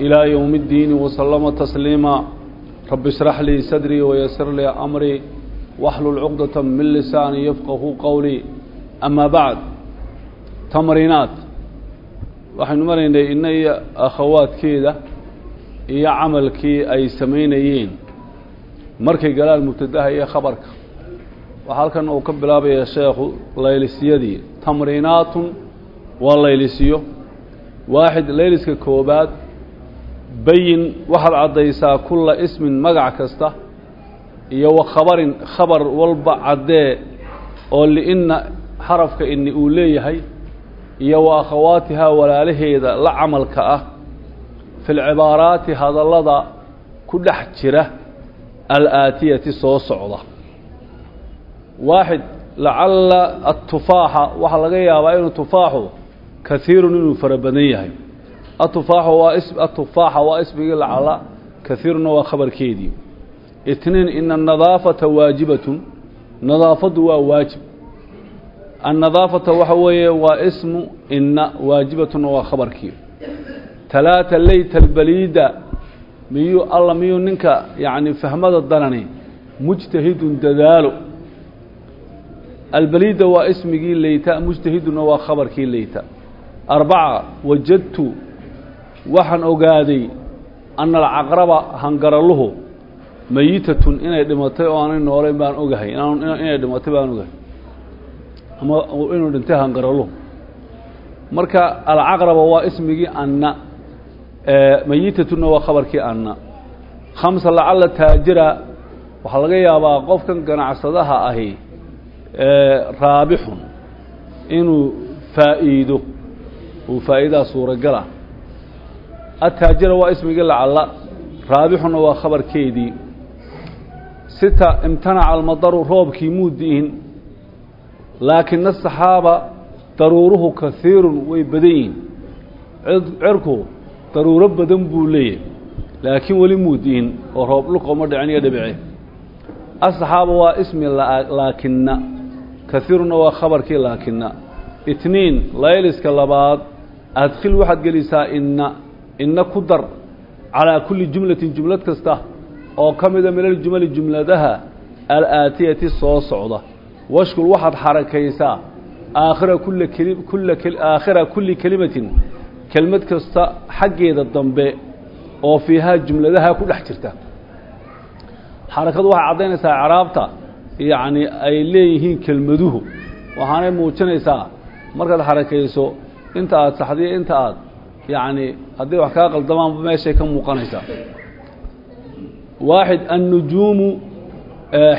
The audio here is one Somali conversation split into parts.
إلى يوم الدين وسلم تسليما رب اشرح لي صدري ويسر لي أمري واحلل عقدة من لساني يفقه قولي أما بعد تمرينات waxaynu maraynay ina iyo akhawaadkeeda iyo camalkii ay samaynayeen markay galaan mubtadaha iyo khabarka waxaa halkan uu ka bilaabaya sheekhu laylisyadii tamriinaatun waa laylisiyo waaxid layliska koobaad bayin waxaad caddaysaa kulla ismin magac kasta iyo wa khabarin khabar walba caddee oo li'inna xarafka ini uu leeyahay iyo wa akhawaatihaa walaalaheeda la camalka ah fi lcibaaraati hadallada ku dhex jira alaatiyati soo socda. Waaxid lacalla atufaaxa waxaa laga yaabaa inuu tufaaxu kaiirun inuu fara badan yahay atufaaxa waa ismigii lacalla kaiiruna waa khabarkeedii itniin ina anadaafata waajibatun nadaafaddu waa waajib annadaafata waxa weeye waa ismu ina waajibatuna waa khabarkii talaata leyta albaliida miyuu alla miyuu ninka yacni fahmada danani mujtahidun dadaalo albaliida waa ismigii leyta mujtahiduna waa khabarkii leyta arbaca wajadtu waxaan ogaaday ana alcaqraba hangaraluhu mayitatun inay dhimatay oo aanay noolayn baan ogahay. Inay dhimatay baan ogahay. Ama inuu dhintay hangaraluhu. Marka alcaqraba waa ismigii anna. Mayitatuna waa khabarkii anna. Khamsa lacalla taajira. Waxaa laga yaabaa qofkan ganacsadaha ahi raabixun inuu faa'iido. Uu faa'iidaa suuragala ataajira waa ismigii lacalla. Raabixuna waa khabarkeedii. Sita imtanaca almadaru roobkii muu di'in laakina asaxaaba daruuruhu kaiirun way badan yihiin cirku daruuro badan buu leeyahy laakiin weli muu di'in oo roob dhulkoma dhicin iyo dhibice asaxaaba waa ismi laakina kaiiruna waa khabarkii laakina itniin layliska labaad adkhil waxaad gelisaa inna inna ku dar calaa kulli jumlatin jumlad kasta oo ka mida min aljumali jumladaha alaatiyati soo socda. Washkul waxaad xarakaysaa aakhira kulla keli kulla aakhira kulli kelimatin kelmad kasta xaggeeda dambe oo fiihaa jumladaha ku dhex jirta. Xarakadu waxay caddaynaysaa craabta yacni ay leeyihiin kelmaduhu. Waxaanay muujinaysaa markaad xarakayso inta aad saxdiyo inta aad yacni haddii wax kaa qaldamaanba meeshay ka muuqanaysaa waaxid annujuumu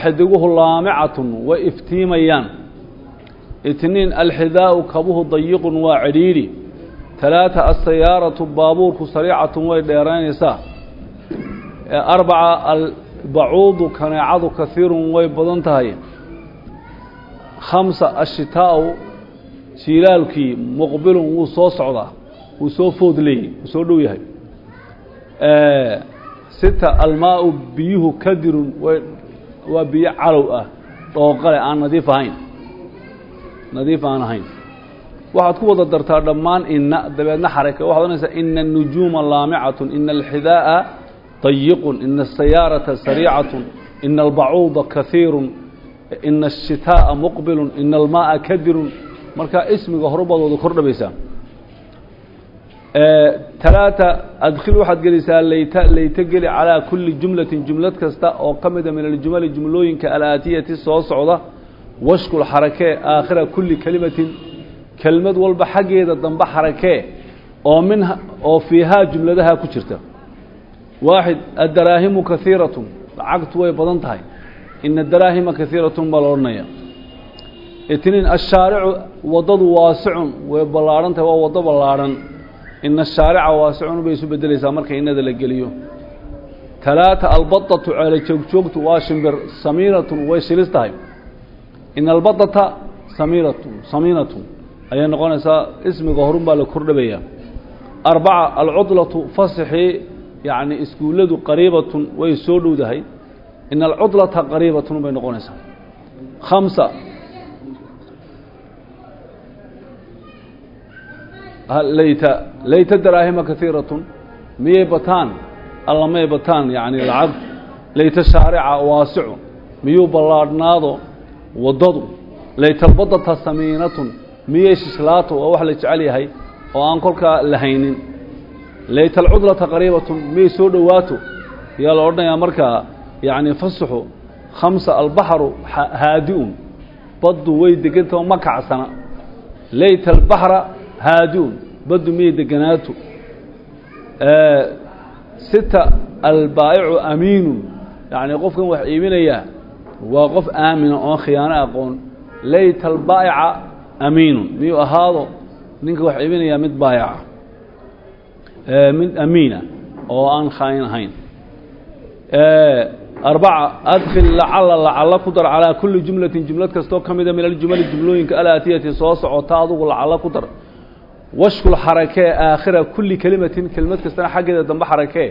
xidiguhu laamicatun way iftiimayaan. Itniin alxidaa'u kabuhu dayiqun waa cidhiidhi. Talaata asayaaratu baabuurku sariicatun way dheeraynaysaa. Arbaca albacuudu kaneecadu kaiirun way badan tahay. Khamsa ashitaa'u jiilaalkii muqbilun wuu soo socdaa wuu soo food leeyay wuu soo dhow yahay sita almaau biyuhu kadirun way waa biyo calow ah dhooqale aan nadiif ahayn nadiif aan ahayn waxaad ku wada dartaa dhammaan ina dabeedna xaraka waxad odhanaysaa ina الnujuuma laamicatun ina alxidaaءa dayiqun ina asayaarata sariicatun ina albacuuda kaiirun ina الshitaaءa muqbilun ina almaaa kadirun markaa ismiga horubaad wada talaata adkhil waxaad gelisaa leyta leyta geli calaa kulli jumlatin jumlad kasta oo ka mida min aljumali jumlooyinka alaatiyati soo socda washkul xarakee aakhira kulli kelimatin kelmad walba xaggeeda dambe xarakee oo min oo fiihaa jumladaha ku jirta. Waaxid addaraahimu kaiiratun lacagtu way badan tahay. Ina daraahima kaiiratun baa la odhanaya itniin ashaaricu waddadu waasicun way ballaadhan tahay waa waddo ballaadhan ina ashaarica waasicun bay isu bedelaysaa marka inada la geliyo talaata albadatu ceelo joogjoogtu waa shimbir samiinatun way shilis tahay in albadata samiinatun samiinatun ayay noqonaysaa ismiga horun baa la kordhabaya arbaca alcudlatu fasaxii yacni iskuulladu qariibatun way soo dhowdahay in alcudlata qariibatun bay noqonaysaa layta layta daraahima kaiiratun miyay bataan? Alla may bataan yacni lacag. Layta shaarica waasicu. Miyuu ballaadhnaado? Waddadu. Laytalbadata samiinatun. Miyay shislaato waa wax la jecel yahay oo aan kolkaa lahaynin. Laytalcudlata qariibatun. Miyay soo dhowaato yaa la odhanayaa markaa yacni fasaxu khamsa albaxru haadi-un. Baddu way degantao ma kacsana layta albaxra haadi-un baddu miyay deganaato sita albaa'icu amiinun yacni qofkan wax iibinayaa waa qof aamina oon khiyaano aqoon. Layta albaa'ica amiinun miyuu ahaado? Ninka wax iibinayaa mid baayaca mid amiina oo aan khaayin ahayn. Arbaca adkhil lacala lacalla ku dar calaa kulli jumlatin jumlad kastoo ka mida min aljumali jumlooyinka alaatiyati soo socota adugu lacalla ku dar washkul xarakee aakhira kulli kelimatin kelimad kastana xaggeeda dambe xarakee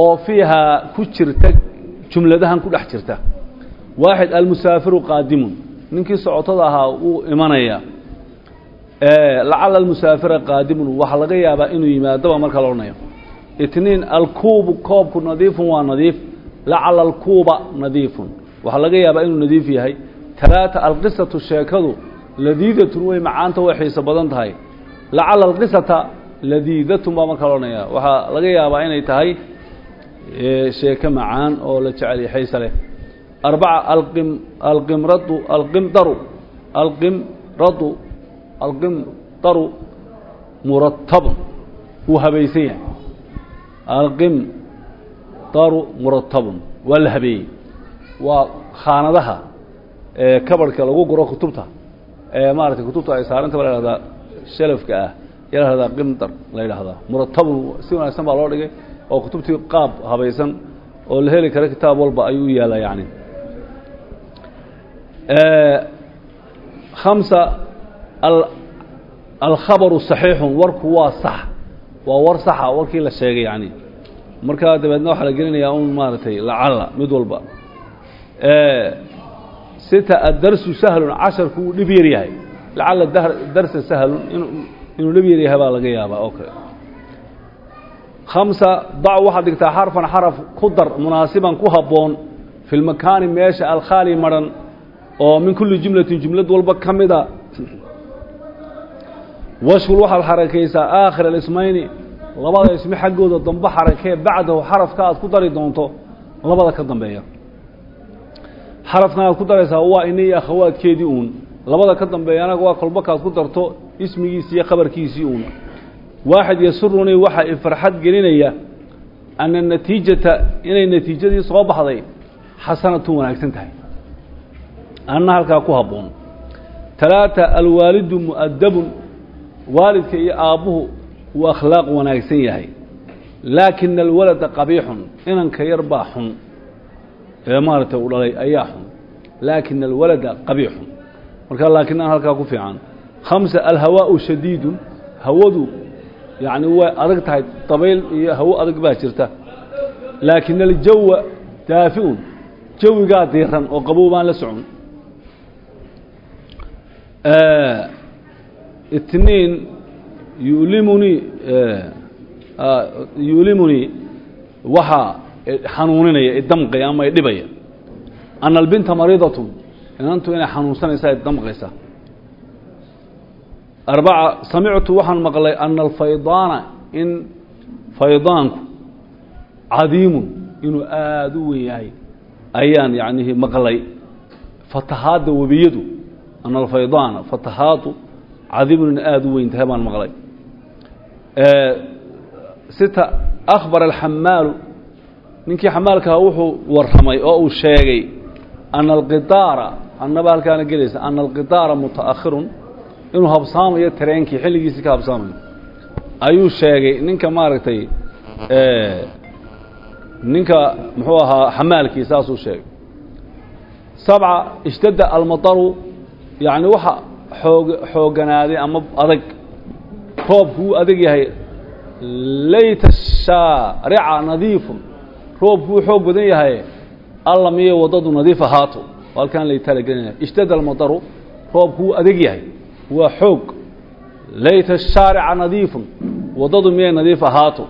oo fiihaa ku jirta jumladahan ku dhex jirta. Waaxid almusaafiru qaadimun. Ninkii socotada ahaa wuu imanaya. Lacala almusaafira qaadimun. Waxaa laga yaabaa inuu yimaadaba marka la odhanayo. Itniin alkuubu koobku nadiifun waa nadiif. Lacala alkuuba nadiifun. Waxaa laga yaabaa inuu nadiif yahay. Talaata alqisatu sheekadu ladiidatun way macaanta way xiiso badan tahay lacala alqisata ladiidatun baa marka la odhanaya waxaa laga yaabaa inay tahay sheeko macaan oo la jecel xiise leh. Arbaca alqim alqimradu alqimdaru alqimradu alqimdaru muratabun wuu habaysan yahay alqimdaru muratabun waa la habeeyey. Waa khaanadaha kabarhka lagu guro kutubta. Ee maaragtay kutubta ay saaranta ba la hahdaa shalafka ah yaa la hahdaa qimdar la yidhaahdaa muratabun si wanaagsan baa loo dhigay oo kutubtii qaab habaysan oo la heli kara kitaab walba ayuu u yaalaa yani hamsa alkhabaru saxiixun warku waa sax waa war saxa warkii la sheegay yani markaa dabeedna waxaa la gelinayaa un maaragtay lacala mid walba. Sita addarsu sahlun casharku wuu dhib yar yahay lacala darsa sahlun inuu yar yahay baa laga yaabaa oo kale. Khamsa dac waxaad dhigtaa xarfan xaraf ku dar munaasiban ku habboon fi lmakaani meesha alkhaali maran oo min kulli jumlatin jumlad walba ka mida. Washkul waxaad xarakaysaa aakhir alismayni labada ismi xaggooda dambe xarakee bacdahu xarafka aad ku dari doonto labada ka dambeeya. Xarafkan aad ku daraysaa waa ini iyo akhawaadkeedii uun labada ka dambeeyana waa kolba kaad ku darto ismigiisii iyo khabarkiisii uun waaxid yasurunii waxaa i farxad gelinaya ana natiijata inay natiijadii soo baxday xasanatun wanaagsan tahay. Anna halkaa ku habboon. Talaata alwaalidu mu'adabun waalidka iyo aabbuhu uu akhlaaq wanaagsan yahay. Laakina alwalada qabiixun inanka yar baa xun. Ee maaragtay u dhalay ayaa xun. Laakina alwalada qabiixun markaa laakinan halkaa ku fiican. Khamsa alhawaau shadiidun. Hawadu yacni way adag tahay dabayl iyo hawo adag baa jirta. Laakina aljawa daafi'un jawigaa diiran oo qabow baan la socon. Itniin yulimunii yulimunii waxaa xanuuninaya idamqaya ama idhibaya. Ana albinta mariidatun inantu inay xanuunsanaysaa idamqaysa arbaca samictu waxaan maqlay ana alfaydaana in faydaanku cadiimun inuu aada u weyn yahay. Ayaan yacnihi maqlay fatahaadda webiyadu ana alfaydaana fatahaadu cadiimun in aada u weyn tahay baan maqlay. Sita akhbara alxamaalu ninkii xamaalkaha wuxuu warramay oo uu sheegay ana alqidaara annaba halkaana gelaysa ana alqidaara muta'akhirun inuu habsaamayo tareenkii xilligiisii ka habsaamayo ayuu sheegay ninka maaragtay ninka muxuu ahaa xamaalkii saasuu sheegay sabca ishtadda almataru yacni waxa xoog xoogganaaday ama adag roobku wuu adag yahay layta shaarica nadiifun roobku wuu xoog badan yahay alla miyo waddadu nadiif ahaato halkaan laytalagelinaya ishtadda almataru roobku wuu adag yahay. Waa xoog. Layta shaarica nadiifun. Waddadu miyay nadiif ahaato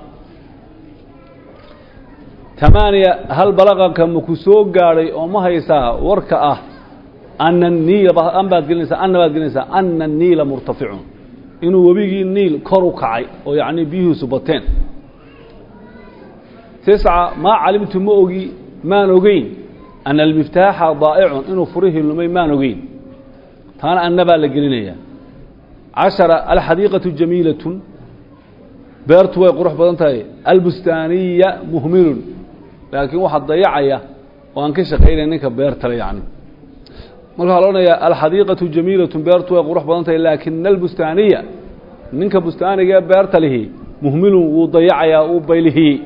tamaaniya hal balaqanka maku soo gaadhay oo ma haysaa warka ah? Ana niila an baad gelinaysaa anna baad gelinaysaa. Ana niila murtaficun. Inuu webigii niil kor u kacay oo yacnii biyuhiisu bateen. Tisca maa calimtu ma ogi maan ogeyn. Ana almiftaaxa daa'icun inuu furihii lumay maan ogeyn. Taana anna baa la gelinayaa cashara alxadiiqatu jamiilatun. Beertu way qurux badan tahay. Albustaaniya muhmilun. Laakiin waxaa dayacaya oo aan ka shaqaynaya ninka beertale yacni. Marka waxaa loodhanayaa alxadiiqatu jamiilatun beertu way qurux badan tahay laakina albustaaniya ninka bustaaniga ee beerta lihi muhmilun wuu dayacayaa uu baylihiyey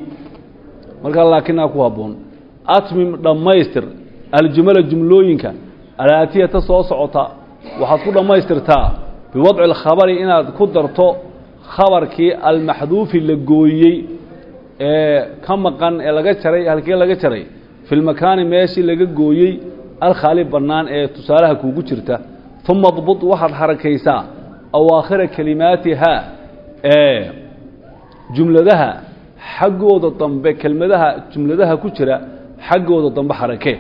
markaa laakinaa ku habboon atmim dhammaystir. Aljumala jumlooyinka alaatiyata soo socota waxaad ku dhammaystirtaa. Biwadci alkhabari inaad ku darto khabarkii almaxduufi la gooyey ee ka maqan ee laga jaray halkii laga jaray fi lmakaani meeshii laga gooyey alkhaali bannaan ee tusaalaha kuugu jirta. Uma dbud waxaad xarakaysaa awaakhira kelimaatihaa ee jumladaha xaggooda dambe kelmadaha jumladaha ku jira xaggooda dambe xarakee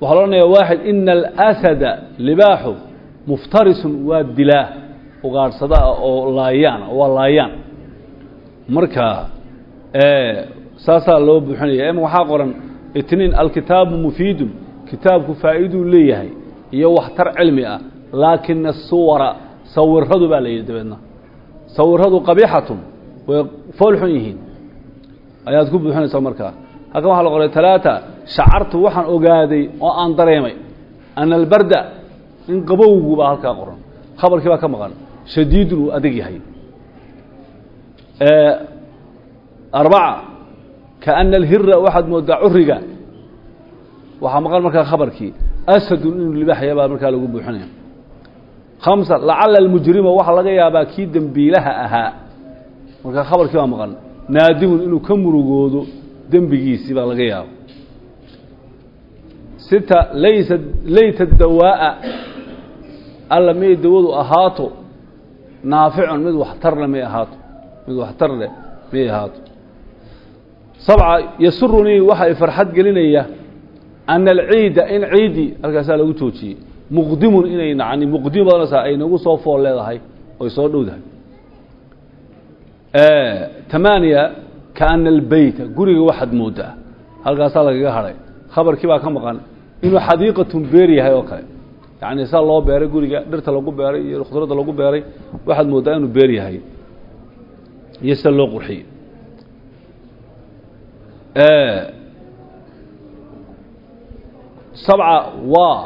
waxaa lo odhanayaa waaxid ina alasada libaaxu muftarisun waa dilaa ugaadhsada ah oo laayaan waa laayaan. Marka saasaa loo buuxinaya ima waxaa qoran itniin alkitaabu mufiidun kitaabku faa'iiduu leeyahay iyo waxtar cilmi ah laakina asuwara sawiradu baa la yidhi dabeedna. Sawiradu qabiixatun way foolxun yihiin. Ayaad ku buuxinaysaa markaa halkan waxaa la qoray talaata shacartu waxaan ogaaday oo aan dareemay ana albarda in qabowgu baa halkaa qoran. Khabarkii baa ka maqan shadiidun uu adag yahay. Arbaca kaana alhira waxaad moodaa curiga waxaa maqan markaa khabarkii asadun inuu libaaxya baa markaa lagu buuxinaya. Khamsa lacala almujrima waxaa laga yaabaa kii dembiilaha ahaa. Markaa khabarkii baa maqan naadimun inuu ka murugoodo dembigiisii baa laga yaaba sita laysa layta dawaa'a alla may dawadu ahaato? Naaficun mid waxtarle may ahaato? Mid waxtar leh may ahaato? Sabca yasurunii waxa ay farxad gelinaya ana alciida in ciidii halkaasaa lagu joojiyey muqdimun inay nacni muqdimu ay nagu soo fool leedahay oy soo dhowdahay. Tamaaniya kaana albeyta guriga waxaad moodaa. Halkaasaa lagaga hadhay. Khabarkii baa ka maqan inuu xadiiqatun beer yahay oo kale. Yacni saa loo beeray guriga dhirta lagu beeray iyo khudradda lagu beeray waxaad moodaa inuu beer yahay. Iyo sida loo qurxiyey sabca waa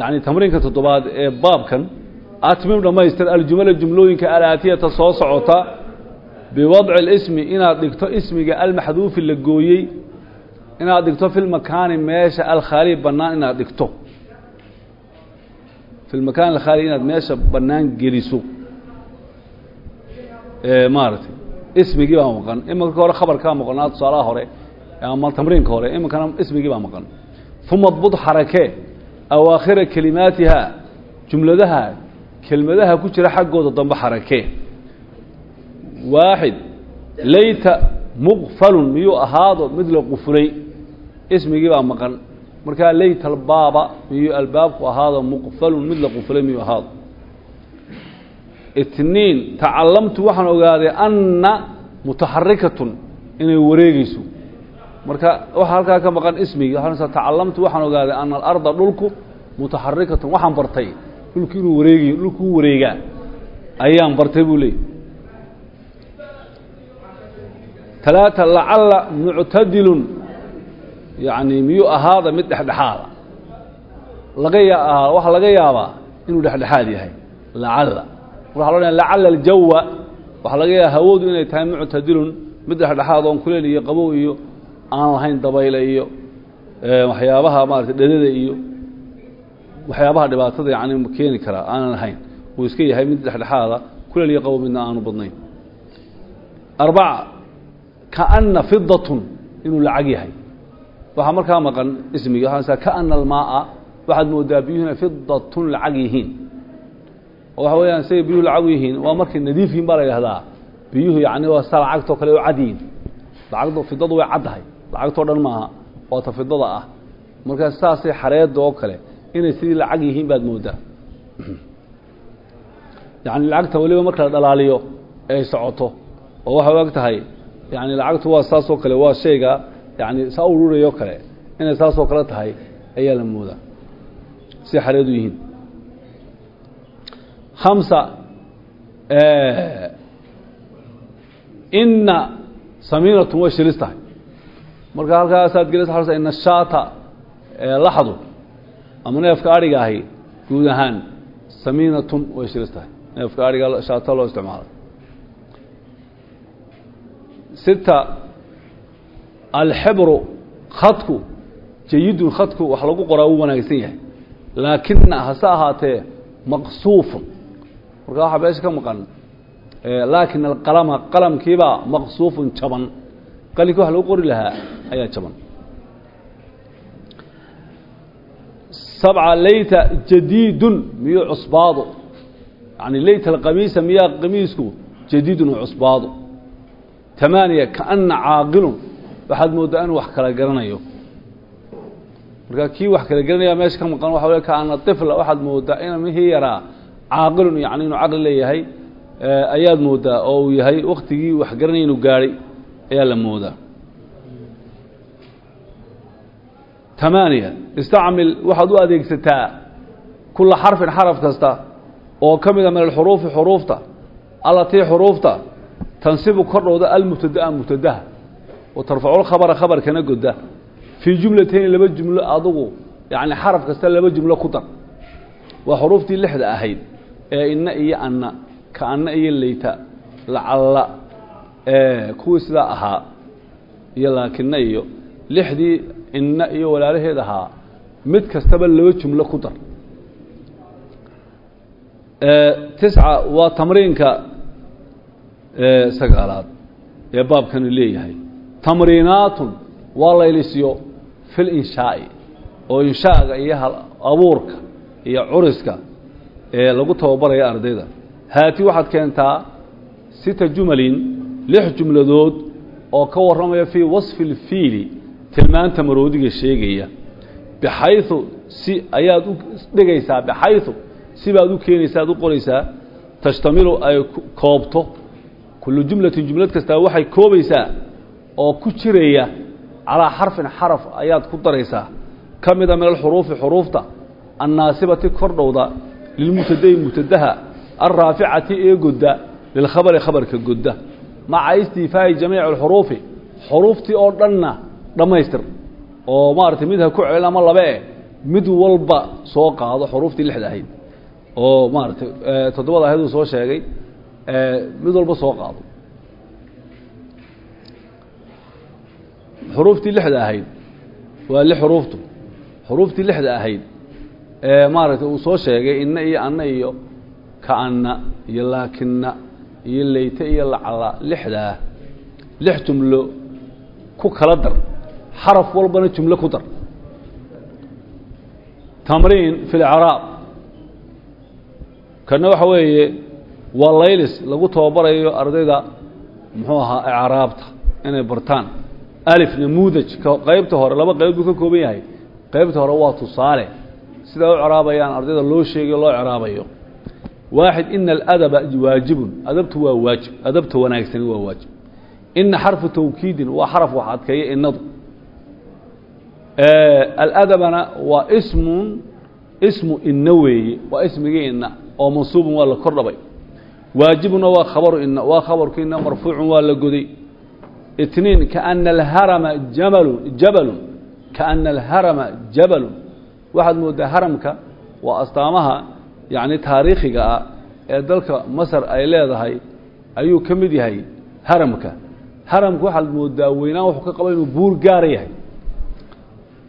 yani tamriinka toddobaad ee baabkan atmim dhammaystir aljumala jumlooyinka alaatiyata soo socota biwadci اlismi inaad dhigto ismiga almaxduufi la gooyey inaad dhigto fi lmakaani meesha alkhaali bannaan inaad dhigto. Fi lmakaan alkhaali inaad meesha bannaan geliso. Maaragtay ismigii baa maqan. Imanka hore khabarkaa maqnaa tusaalaha hore ama tamriinka hore iminkana ismigii baa maqan. Uma dbud xarakee awaakhira kelimaatiha jumladaha kelmadaha ku jira xaggooda dambe xarakee waaxid layta muqfalun miyuu ahaado mid la qufulay ismigii baa maqan markaa layta albaaba miyuu albaabku ahaado muqfalun mid la qufulay miyuu ahaado itniin tacalamtu waxaan ogaaday anna mutaxarikatun inay wareegeyso marka waxaa halkaa ka maqan ismigii waaa tacalamtu waxaan ogaaday ana alarda dhulku mutaxarikatun waxaan bartay dhulku inuu wareegiyo dhulku u wareegaa ayaan bartay buu talaata lacalla muctadilun yani miyuu ahaada mid dhexdhexaada. Laga yaa waxaa laga yaabaa inuu dhexdhexaad yahay lacalla. Waxa lo lacalla aljawa. Waxaa laga yaaba hawadu inay tahay muctadilun mid dhexdhexaad oon kuleel iyo qabow iyo aan lahayn dabayle iyo waxyaabaha maarata dhedada iyo waxyaabaha dhibaatada yani keeni karaa aanan lahayn. Uu iska yahay mid dhexdhexaada kuleel iyo qabow midna aanu badnayn. Arbaca kaana fidatun inuu lacag yahay waxaa markaa maqan ismigi waxaa kaana almaaa waxaad moodaa biyuhu inay fidatun lacag yihiin oo waxa weeyaan siday biyuhu lacag yihiin waa markay nadiif yihiin baa la yidhahdaa biyuhu yani waa sa lacagtoo kale u cad yihiin lacagdu fidadu way caddahay lacagtoo dhan maaha oo ta fidada ah markaa saasay xareedda oo kale inay sidii lacag yihiin baad moodaa yani lacagtu waa saasoo kale waa shayga yani saa ururayoo kale inay saasoo kale tahay ayaa la moodaa. Si xareedu yihiin. Hamsa ina samiinatun way shilis tahay. Marka halkaasaad gelisa ina shaata laxdu ama neefka adhiga ahi guud ahaan samiinatun way shilis tahay. Neefka adhiga shaata loo isticmaalo sita alxibru khadku jayidun khadku wax lagu qoraa wuu wanaagsan yahay. Laakina hase ahaatee maqsuufun. Marka waxaa meesha ka maqan laakin alqalama qalamkiibaa maqsuufun jaban. Qalinkii wax lagu qori lahaa ayaa jaban. Sabca leyta jadiidun miyuu cusbaado? Yani leyta alqamiisa miyaa qamiisku jadiidun cusbaado tamaaniya kaana caaqilun. Waxaad mooddaa inuu wax kala garanayo. Marka kii wax kala garanaya meesha ka maqan waxa wey kaana ifla waxaad moodaa in mihii yaraa caaqilun yani inuu caqli leeyahay ayaad moodaa oo uu yahay waktigii wax garanaya inuu gaadhay ayaa la moodaa. Tamaaniya istacmil waxaad u adeegsataa kula xarfin xaraf kasta oo ka mida min alxuruufi xuruufta allatii xuruufta tansibu kordhowda almubtadaa mubtadaha wa tarfacu lkhabara khabarkana goda fii jumlatayni laba jumlo adugu yani xaraf kasta laba jumlo ku dar. Waa xuruuftii lixda ahayd ee inna iyo anna ka anna iyo leyta lacalla kuwii sidaa ahaa iyo laakina iyo lixdii inna iyo walaalaheed ahaa mid kastaba laba jumlo ku dar sagaalaad ee baabkani leeyahay. Tamriinaatun waa laylisyo fi linshaai oo inshaaga iyo abuurka iyo curiska ee lagu tababaraya ardayda. Haati waxaad keentaa sita jumalin lix jumladood oo ka warramaya fii wasfi اlfiili tilmaanta maroodiga sheegaya. Bixayu si ayaad u dhigaysaa bixayu si baad u keenaysaa ad u qoraysaa tashtamilu ay koobto kullu jumlatin jumlad kastaa waxay koobaysaa oo ku jiraya calaa xarfin xaraf ayaad ku daraysaa. Ka mida min alxuruufi xuruufta annaasibati kordhowda lilmubtadayi mubtadaha alraaficati ee godda lilkhabari khabarka godda. Maca istiifaa'i jamiici alxuruufi xuruuftii oo dhanna dhammaystir. Oo maaragtay mid ha ku celin ama labe eh mid walba soo qaado xuruuftii lixda ahayd. Oo maaragtay toddobada ahayd uu soo sheegay mid walba soo qaado. Xuruuftii lixda ahayd. Waa li xuruuftu. Xuruuftii lixda ahayd. Ee maaragtay uu soo sheegay inna iyo anna iyo kaanna iyo laakina iyo leyte iyo lacla lixdaa lix jumlo ku kala dar. Xaraf walbana jumlo ku dar. Tamriin fi lcraab kana waxa weeye waa laylis lagu tababarayo ardayda muxuu ahaa icraabta inay bartaan. Alif namuudaj qaybta hore laba qayb buu ka kooban yahay. Qaybta hore waa tusaale. Sidaa u ceraabayaan ardayda loo sheegayo loo ceraabayo waaxid ina aladaba waajibun. Adabtu waa waajib. Adabta wanaagsani waa waajib. Ina xarfu tawkiidin waa xaraf wax adkeeya inadu aladabana waa ismun ismu ina weeye. Waa ismigii ina oo mansuubun waa la waajibuna waa khabaru waa khabarku ina marfuucun waa la goday. Itniin kaana alharama jamalun jabalun. Kaana alharama jabalun. Waxaad moodaa haramka waa astaamaha yacni taariikhiga ah ee dalka masar ay leedahay ayuu ka mid yahay haramka. Haramku waxaad moodaa weynaan wuxuu ka qaba inuu buur gaara yahay.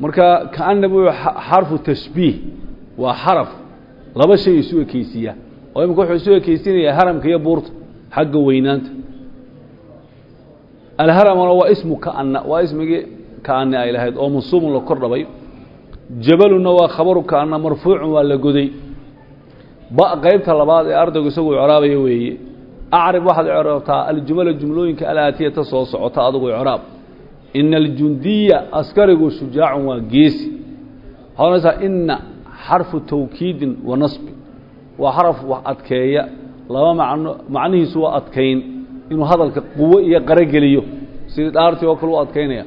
Marka kaana bu xarfu tashbiih. Waa xaraf laba shay isu ekeysiiya oo imika wuxuu isu ekeysiinayaa haramka iyo buurta xagga weynaanta. Alharamna waa ismu kaana waa ismigii kaane ay lahayd oo mansuubun la kor dhabay. Jabaluna waa khabaru kaana marfuucun waa la goday. Ba qeybta labaad ee ardaygu isagu icraabaya weeye acrib waxaad icraabtaa aljumala jumlooyinka alaatiyata soo socota adugu icraab. Ina aljundiya askarigu shujaacun waa geesi. Waxaa onaysaa ina xarfu tawkiidin wa nasbi waa xaraf wax adkeeya. Laba macno macnihiisu waa adkayn inuu hadalka quwo iyo qaro geliyo sidii dhaartii oo kale u adkaynaya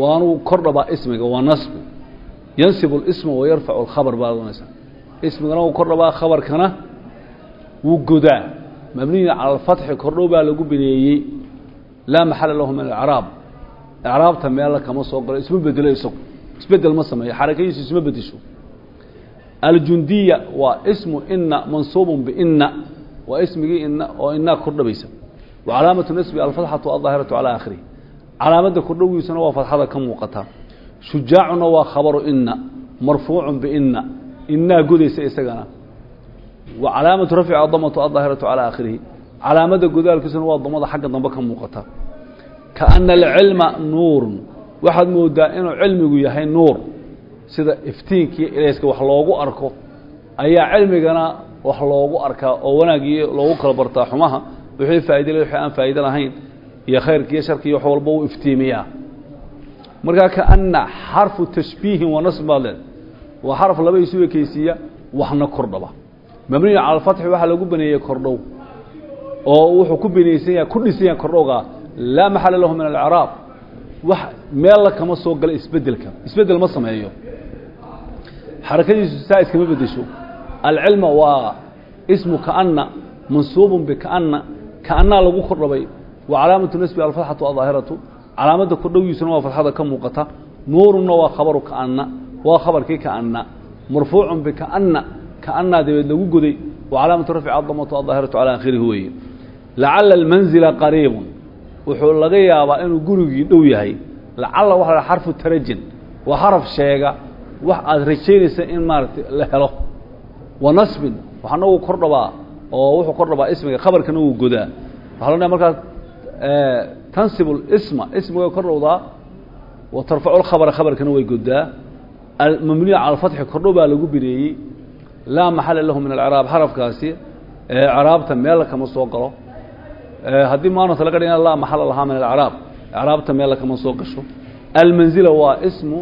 waanuu kor dhabaa ismiga waa nasbi yansibu اlisma wayarfacu اlkhabar baad ohanaysaa ismigana wuu kor dhabaa khabarkana wuu godaa. Mabniyin cala alfatxi kordhow baa lagu bineeyey. Laa maxala lahu min acraab icraabta meella kama soo galo isma bedelo isagu. Isbedel ma sameeyo xarakadiisu isma bedesho aljundiya waa ismu ina mansuubun biina waa ismigii ina oo inaa kordhabaysa wa calaamatu nasbi alfatxatu aldaahiratu calaa akhirih calaamadda kordhowiisuna waa fatxada ka muuqata. Shujaacuna waa khabaru ina marfuucun biina inaa godaysa isagana. Wa calaamatu rafci adamatu aldaahiratu calaa akhirihi calaamadda godaalkiisuna waa damada xagga dambe ka muuqata. Kaana alcilma nuurun. Waxaad moodaa inuu cilmigu yahay nuur sida iftiinkiiyo ilayska wax loogu arko ayaa cilmigana wax loogu arkaa oo wanaagii loogu kala bartaa xumaha. Wixii faaidale wixii aan faa'iide lahayn iyo khayrkiiyo sharkiiyo wax walba uu iftiimiyaa. Markaa kaana xarfu tashbiihin wa nasb baad leed. Waa xaraf laba isu ekeysiiya waxna kordhaba. Mabniyu cala alfatxi waxaa lagu baneeyey kordhow oo wuxuu ku binaysan yahay ku dhisan yahay kordhowga laa maxala lahu min alcraab wax meella kama soo gala isbeddelka. Isbedel ma sameeyo xarakadiisu saa iskama bedesho. Alcilma waa ismu kaana mansuubun bikaana kaanaa lagu kordhabay. Wa calaamatu nasbi alfatxatu adaahiratu calaamadda kordhowiisuna waa fatxada ka muuqata. Nuurunna waa khabaru kaana waa khabarkii kaana marfuucun bikaana kaanaa dabeed lagu goday. Wa calaamatu rafci adamatu adaahiratu calaa akhirihi weeye. Lacala almanzila qariibun. Wuxuu laga yaabaa inuu gurigii dhow yahay. Lacalla waxa wax aad rajaynaysa in maaragtay la helo. Wa nasbin waxana wuu oo wuxuu kor ismiga khabarkana wuu godaa. Waxa la dhahay markaa tansibu lisma ismiga dhowdaa wa tarfacu lkhabara khabarkana way godaa. Cala alfatxi kordhow baa lagu bineeyey laa maxala lahu min alcraab xarafkaasi craabta meel kama soo galo. Haddii maanata laga dhigana laa maxala lahaa min alacraab icraabta meel kama soo gasho. Almanzila waa ismu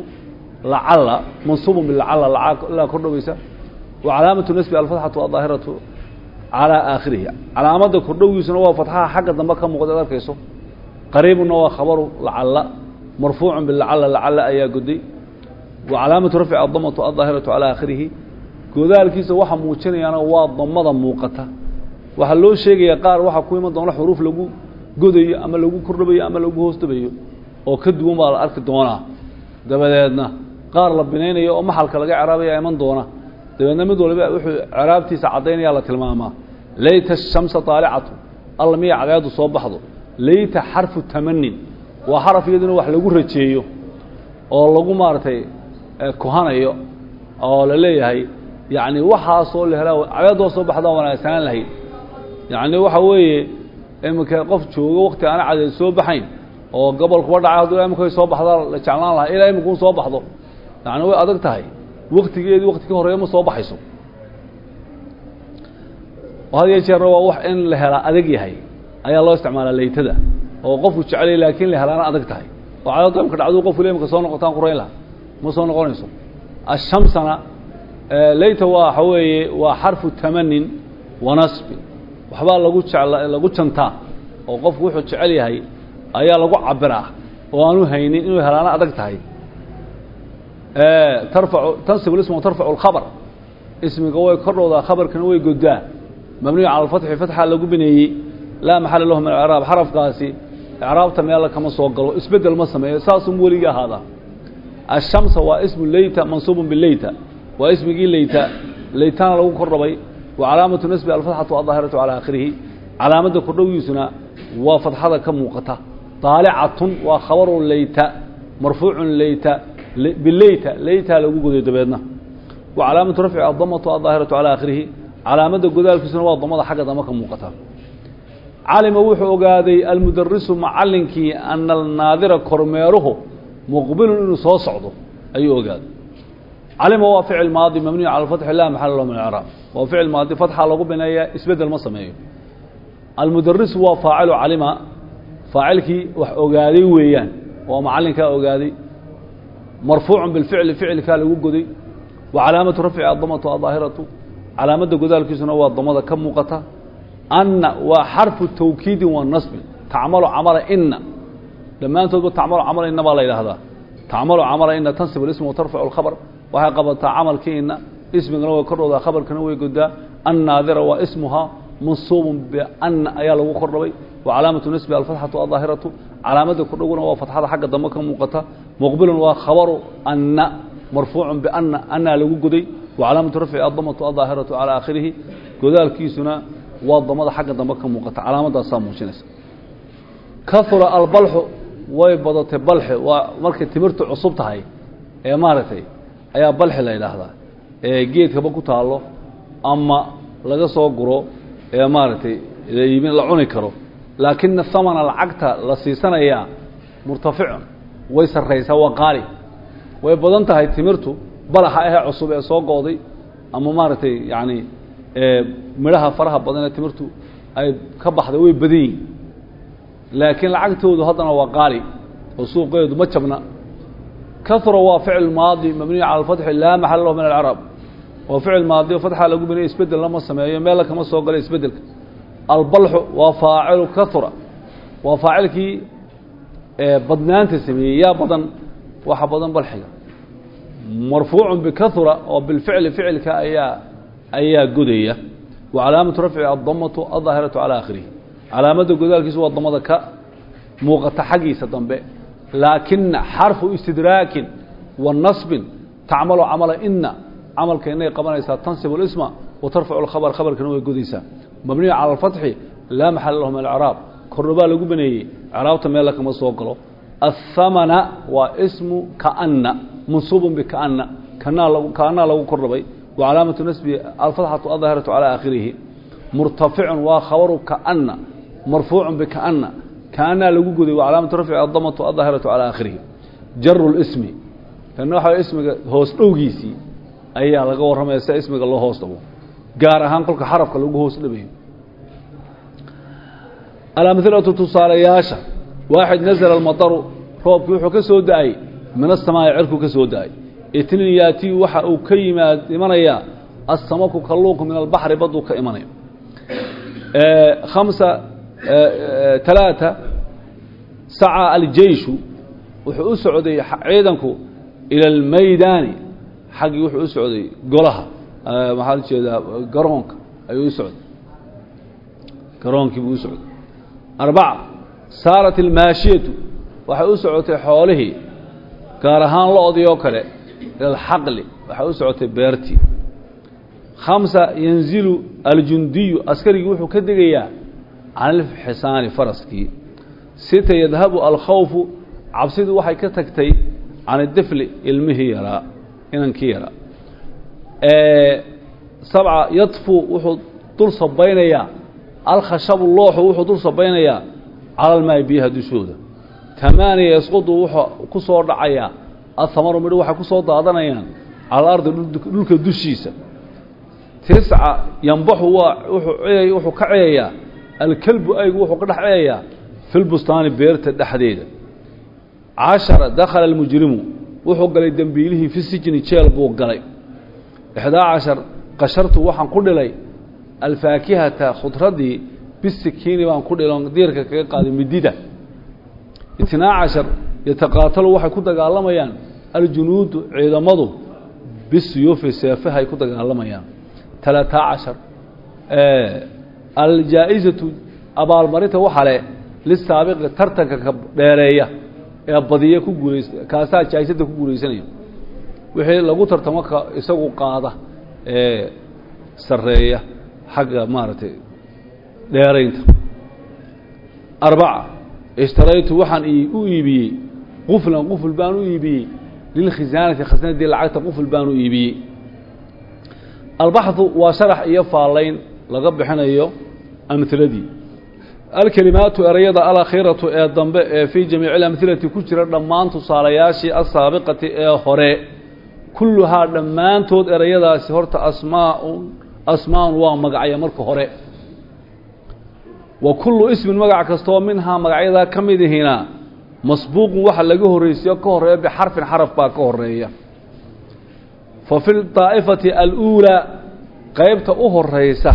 lacala mansuubun bilacala laa kor dhoweysa wa calaamatu nasbi alfatxatu adaahiratu calaa aakhirihi. Calaamadda kordhowiisuna waa fatxaha xagga dambe ka muuqda ad arkayso. Qariibuna waa khabaru lacala marfuucun bilacala lacala ayaa goday wa calaamatu rafci adamatu adaahiratu calaa aakhirihi. Godaalkiisa waxa muujinayaana waa damada muuqata. Waxaa loo sheegaya qaar waxaa ku iman doona xuruuf lagu godayo ama lagu kordhabayo ama lagu hoosdabayo oo ka duwan arki doonaa dabadeedna qaar la binaynayo oo maxalka laga ceraabaya iman doona. Dabeedna mid waliba wuxuu ceraabtiisa caddaynaya la tilmaamaa. Layta ashamsa taalicatu alla miya cadeedu soo baxdo. Layta xarfu tamanin waa xaraf iyaduna wax lagu rajeeyo oo lagu maaragtay kohanayo oo la leeyahay. Yacni waxaasoo la helaa cadeedoo soo baxdaa wanaagsanaan lahayd. Yacni waxa weeye iminka qof joogo wakti aana cadeed soo baxayn oo gobol dhacay hadduu imika soo baxdaa la jeclaan lahaa ilaa imikuu soo baxdo yacni way adag tahay. Waktigeedii wakti ka horreeya ma soo baxayso. Had iyo jeerna waa wax in la helaa adag yahay. Ayaa loo isticmaalaa laytada. Oo qofku jecelay laakiin la helaana adag tahay. Oo cadeed imka dhacdu qofku imika soo noqotaan qurayn laha ma soo noqonayso. Ashamsana layta waa waxa weeye waa xarfu tamanin wa nasbin waxbaa lagu jecla lagu jantaa. Oo qofku wuxuu jecel yahay ayaa lagu cabiraa. Oo aanu haynin inuu helaana adag tahay tarfacu tansibu isma tarfacu اlkhabr ismiga way kor dhowdaa khabarkana way godaa mabniyu cala alfatxi fatxa lagu bineeyey. Laa maxala lahu min acraab xarafkaasi icraabta meella kama soo galo. Isbedel ma sameeyo saasum weligii ahaadaa. Ashamsa waa ismu leyta mansuubun bileyta waa ismigii leyta. Leytana lagu kor dhabay wa calaamatu nasbi alfatxatu adaahiratu calaa akhirihi calaamadda kordhowiisuna waa fadxada ka muuqata. Daalicatun waa khabaru leyta marfuucun leyta bileyta leyta lagu goday dabeedna. Wa calaamatu rafci adamatu adaahiratu calaa akhirihi calaamadda godaalkiisuna waa damada xagga damba ka muuqata. Calima wuxuu ogaaday almudarisu macallinkii ana alnaadira kormeeruhu muqbilun inuu soo socdo ayuu ogaaday. Calima waa ficil maadi mabniyu cala alfatxi laa maxala lahu min alcraab waa ficil maadi fatxa lagu bineeya isbeddel ma sameeyo. Almudarisu waa faacilu calima faacilkii wax ogaaday weeyaan waa macallinkaa ogaaday marfuucun bilficli ficilkaa lagu goday. Wa calaamatu rafci adamatu adaahiratu. Calaamadda godaalkiisuna waa damada ka muuqata. Anna waa xarfu tawkiidin wa nasbin tacmalu camala ina dhammaantoodba tacmalu camala ina baa la yidhaahdaa. Tacmalu camala ina tansib ism wa tarfacu alkhabar waxay qabataa camalkii ina ismigana way kordhowdaa khabarkana way godaa annaadira waa ismuhaa mansuubun bianna ayaa lagu kordhabay wa calaamatu nisbi alfatxatu adaahiratu calaamadda kordhowguna waa fatxada xagga dambe ka muuqata muqbilun waa khabaru anna marfuucun bianna annaa lagu goday wa calaamatu rafci adamatu adaahiratu calaa aakhirihi godaalkiisuna waa damada xagga dambe ka muuqata calaamadaasaa muujinaysa kahura albalxu way badatay balxi waa markay timirtu cusub tahay ee maaragtay ayaa balxi la yidhaahdaa ee geedkaba ku taallo ama laga soo guro ee maaragtay la cuni karo. Laakina hamana lacagta la siisanayaa murtaficun way sarraysaa waa qaali. Way badan tahay timirtu balaxa ahee cusub ee soo gooday ama maaragtay yacni midhaha faraha badan ee timirtu ay ka baxday way badan yihiin laakiin lacagtoodu haddana waa qaali oo suuqeedu ma jabna. Kahura waa ficil maadi mabniyu cala alfatxi laa maxala min alcrab waa ficil maadi o fatxa lagu binaya isbeddel lama sameeyo meella kama soo gala isbeddelka albalxu waa faacilu kahura waa faacilkii badnaanta sameeyey. Yaa badan waxa badan balxiga. Marfuucun bikahura oo bilficli ficilka ayaa ayaa godaya. Wa calaamatu rafci adamatu adaahiratu calaa akhirihi calaamadda godaalkiisa waa damada ka muuqata xaggiisa dambe. Laakina xarfu istidraakin wa nasbin tacmalu camala ina camalka inay qabanaysaa tansibu اlisma wa tarfacu اlkhabr khabarkana way godaysaa mabniya cala alfatxi laa maxala lahu min alcraab. Kornobaa lagu baneeyey. Craabta meella kama soo galo. Athamana waa ismu kaana mansuubun bikaana kaanaa lagu kordhabay wa calaamatu nasbi alfatxatu adaahiratu calaa aakhirihi. Murtaficun waa khabaru kaana marfuucun bikaana kaanaa lagu goday wa calaamatu rafci adamatu adaahiratu calaa aakhirihi. Jaru ayaa laga warramaya sida ismiga loo hoos dhabo gaar ahaan kolka xarafka lagu hoos dhabayo alamhilatu tusaalayaasha waaxid nazla almataru roobkii wuxuu ka soo da'ay min asamaai cirku ka soo da'ay. Itniin yaatii waxa uu ka yimaad imanayaa asamaku kalluunku min albaxri baduu ka imanaya hamsa talaata saca aljeyshu wuxuu u socday ciidanku ila almaydaani xaggii wuxuu u socday golaha. Maxaa la jeedaa garoonka ayuu u socday. Garoonkii buu u socday. Arbaca saarat ilmaashiyatu waxay u socotay xoolihii gaar ahaan lo-dii oo kale ila waxay u socotay beertii. Khamsa yanzilu aljundiyu askarigii wuxuu ka degayaa can ilxisaani faraskii. Sita yadhabu alkhawfu cabsidu waxay ka tagtay can idifli ilmihii yaraa inankii yaraa sabca yadfu wuxuu dul sabaynayaa alkhashabu looxu wuxuu dul sabaynayaa cala almaai biyaha dushooda. Tamaaniya yasqudu wuxuu ku soo dhacayaa ahamaru midho waxay ku soo daadanayaan cala alardi dhulka dushiisa. Tisca yambaxu waa wuxuu ka ceyayaa alkelbu aygu wuxuu ka dhex ceyayaa fi lbustaani beerta dhexdeeda. Cashara dakhala almujrimu wuxuu galay dembiilihii fi sijni jeel buu galay. Ixdaa cashar qashartu waxaan ku dhilay alfaakihata khudradii bisikiini baan ku dhilon diirka kaga qaaday midida. Itnaa cashar yataqaatalu waxay ku dagaalamayaan aljunuudu ciidamadu bisuyuufi seefahay ku dagaalamayaan. Talaataa cashar aljaa'izatu abaalmarinta waxa leh lisaabiqi tartanka ka dheereeya ee badiya ku guulays kaasaa jaa'isada ku guulaysanaya wixii lagu tartamo ka isagu qaada ee sareeya xagga maaragtay dheeraynta. Arbaca ishtaraytu waxaan u iibiyey quflan qufl baan u iibiyey lilkhisaanati khasnadii lacagta qufl baan u iibiyey. Albaxdu waa sharax iyo faallayn laga bixinayo amhiladii alkelimaatu erayada alakhiiratu ee dambe ee fii jamiici اlamhilati ku jira dhammaan tusaalayaashii asaabiqati ee hore. Kulluhaa dhammaantood erayadaasi horta asmaaun asmaa'un waa magacya marka hore. Wa kullu ismin magac kastaoo minhaa magacyadaa ka mid ihina masbuuqun waxa laga horreysiyo ka horreeya bixarfin xaraf baa ka horreeya fa fi daa'ifati aluulaa qaybta u horeysa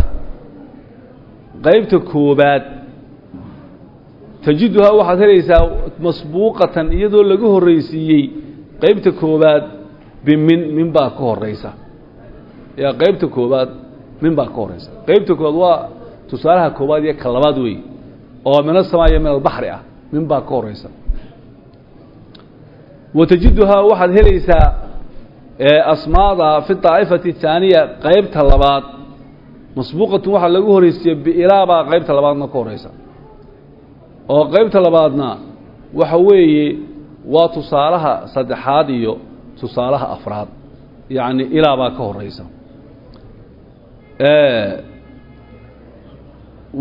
qaybta koobaad tajiduhaa waxaad helaysaa masbuuqatan iyadoo laga horreysiiyey qaybta koobaad bimin min baa ka horeysa yaa qaybta koobaad min baa ka horeysa qaybta koobaad waa tusaalaha koobaad iyo ka labaad wey oo min asamaa iyo min albaxri ah min baa ka horeysa wa tajiduhaa waxaad helaysaa asmaada fi daa'ifati thaaniya qaybta labaad. Masbuuqatun waxaa lagu horeysiiye biilaa baa qaybta labaadna ka horeysa oo qaybta labaadna waxa weeye waa tusaalaha saddexaad iyo tusaalaha afraad. Yacni ilaa baa ka horeysa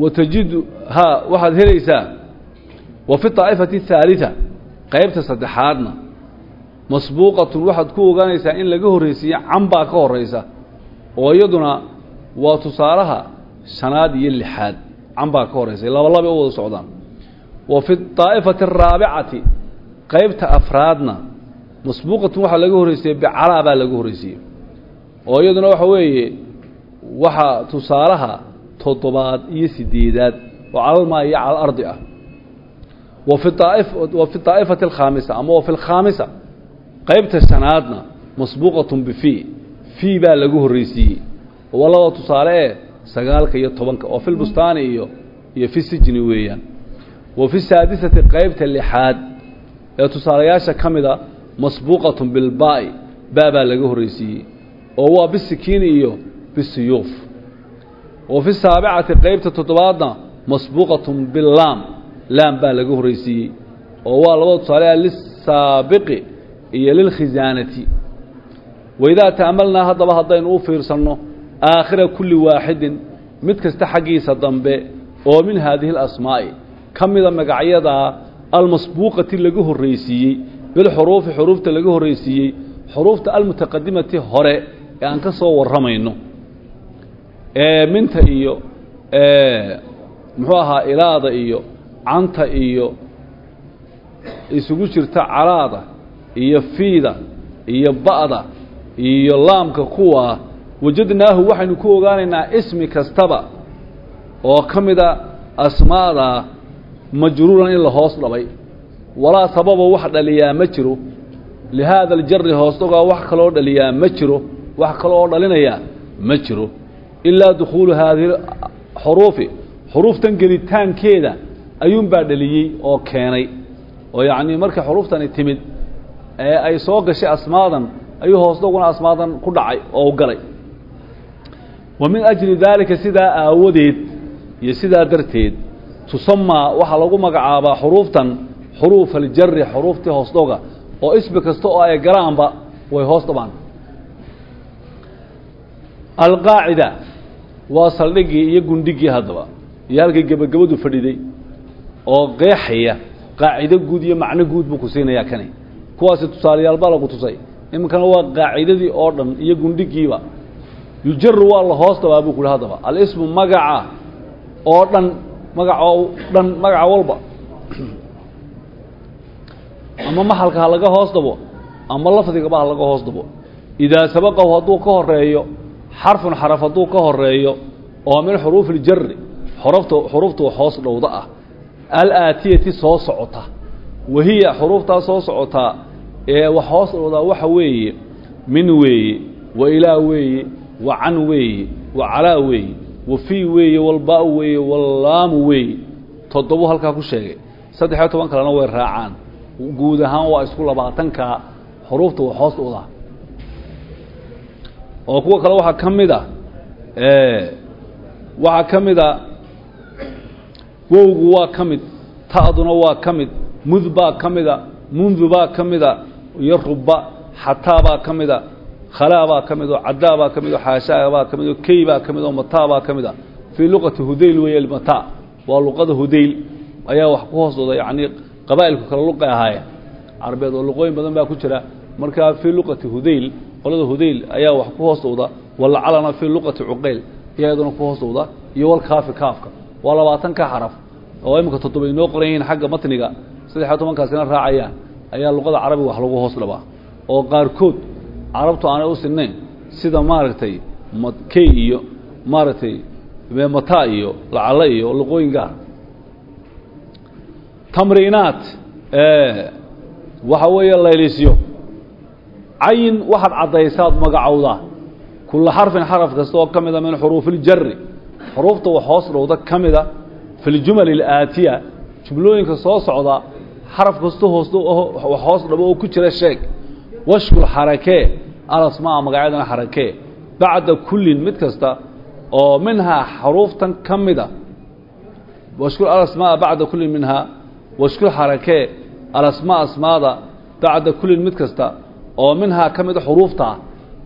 wa tajidu ha waxaad helaysaa wa fi daa'ifati athaalitha qaybta saddexaadna masbuuqatun waxaad ku ogaanaysaa in laga horreysiiye can baa ka horeysa oo iyaduna waa tusaalaha shanaad iyo lixaad can baa ka horeysa labalabay u wada socdaan wa fi daa'ifati araabicati qaybta afraadna masbuuqatun waxaa laga horreysiiyey bicalaa baa laga horreysiiyey oo iyaduna waxa weeye waxaa tusaalaha toddobaad iyo sideedaad oo calalmaa iyo cala ardi ah. Wa fi wa fi daa'ifati alkhaamisa ama wa fi lkhaamisa qaybta shanaadna masbuuqatun bifii fii baa lagu horreysiiyey oo ee sagaalka iyo tobanka oo fi lbustaani iyo iyo fi sijni weeyaan wa fi saadisati qaybta lixaad ee tusaalayaasha ka mida masbuuqatun bilbaa'i baa baa laga horreysiiyey oo waa bisikiini iyo bisiyuuf. Wa fi saabicati qaybta toddobaadna masbuuqatun bilaam laam baa laga horreysiiyey oo waa labada tusaale lisaabiqi iyo lilkhisaanati waidaa ta'amalnaa haddaba haddaynu u fiirsanno aakhira kulli waaxidin mid kasta xaggiisa dambe oo min haadihi alasmaa'i ka mida magacyadaa almasbuuqati laga horreysiiyey bilxuruufi xuruufta laga horreysiiyey xuruufta almutaqadimati hore ee aan ka soo warramayno. Minta iyo muxuu ahaa ilaada iyo canta iyo isugu jirta calaada iyo fiida iyo ba'da iyo laamka kuwaa wajadnaahu waxaynu ku ogaanaynaa ismi kastaba oo ka mida asmaada majruuran in la hoos dhabay walaa sababa wax dhaliyaa ma jiro. Lihaada aljari hoosdhogaa wax kaloo dhaliyaa ma jiro. Wax kale oo dhalinayaa ma jiro. Ilaa dukhuulu haadihi xuruufi. Xuruuftan gelitaankeeda ayuunbaa dhaliyey oo keenay. Oo yacnii markay xuruuftani timid ee ay soo gashay asmaadan ayuu hoosdhoguna asmaadan ku dhacay oo galay. Wa min ajli daalika sidaa aawadeed iyo sidaa darteed tusamaa waxaa lagu magacaabaa xuruuftan xuruuf aljari xuruuftii hoosdhoga oo ismi kasta oo ay galaanba way hoos dhabaan alqaacida waa saldhigii iyo gundhigii haddaba. Iyo halkay gebagabadu fadhiday oo qeexaya qaacido guud iyo macno guud buu ku siinayaa kani. Kuwaasi tusaaleyaalbaa lagu tusay. Iminkana waa qaacidadii oo dhan iyo gundhigiiba yujaru waa la hoos dhabaa buu kuhi haddaba. Alismu magaca oo dhan magaca oo dhan magaca walba. Ama maxalka ha laga hoos dabo ama lafdigaba ha laga hoos dabo idaa sabaqahu hadduu ka horeeyo xarfun xaraf hadduu ka horeeyo oo min xuruufi اljari xurufta xuruufta hoos dhowda ah. Alaatiyati soo socota. Wahiya xuruuftaa soo socotaa ee wax hoos dhowdaa waxa weeye min weeye wa ilaa weeye wa can weeye wa calaa weeye wa fii weeye walbaa weeye wallaamu weeye. Toddobu halkaa ku sheegay. Saddex-iyo toban kalena way raacaan. Guud ahaan waa isku labaatanka xuruufta wax hoos dhowdaa oo kuwa kale waxaa ka mid a waxaa ka mid a wowgu waa ka mid ta'duna waa ka mid mud ka mida mundu baa ka mida iyo ruba xataa baa ka mida khalaa baa ka mid oo caddaa baa ka mid oo xaashaaga baa ka mid oo key baa ka mid oo mataa baa ka mid a. Fii luqati hudayl weeye almataa waa luqada hudayl. Ayaa wax ku hoosooda yacnii qabaa'ilku kala luqay ahaayeen carabeed oo luqooyin badan baa ku jira. Markaa fii luqati hudayl qolada hudayl ayaa wax ku hoosowda walacalana fii luqati cuqayl iyaduna ku iyo ayaa wax lagu hoos oo qaarkood carabtu aanay u sinnayn sida maaragtay key iyo maaragtay mata iyo lacalo iyo luqooyin gaar. Tamriinaat waxa weeye laylisyo cayin waxaad caddaysaad magacowdaa kulla xarfin xaraf kasta oo ka mida min xuruufi اljari xuruufta wax hoos dhowda ka mida fi ljumal اlaatiya jumlooyinka soo socda xaraf kasta hoos wax hoos dhabo oo ku jira sheeg washkul xarakee alasmaa magacyadana xarakee bacda kullin mid kasta oo minhaa xuruuftan ka mida washkul alasmaa bacda kullin minhaa washkul xarakee alasmaa asmaada bacda kullin mid kasta oo minhaa ka mida xuruufta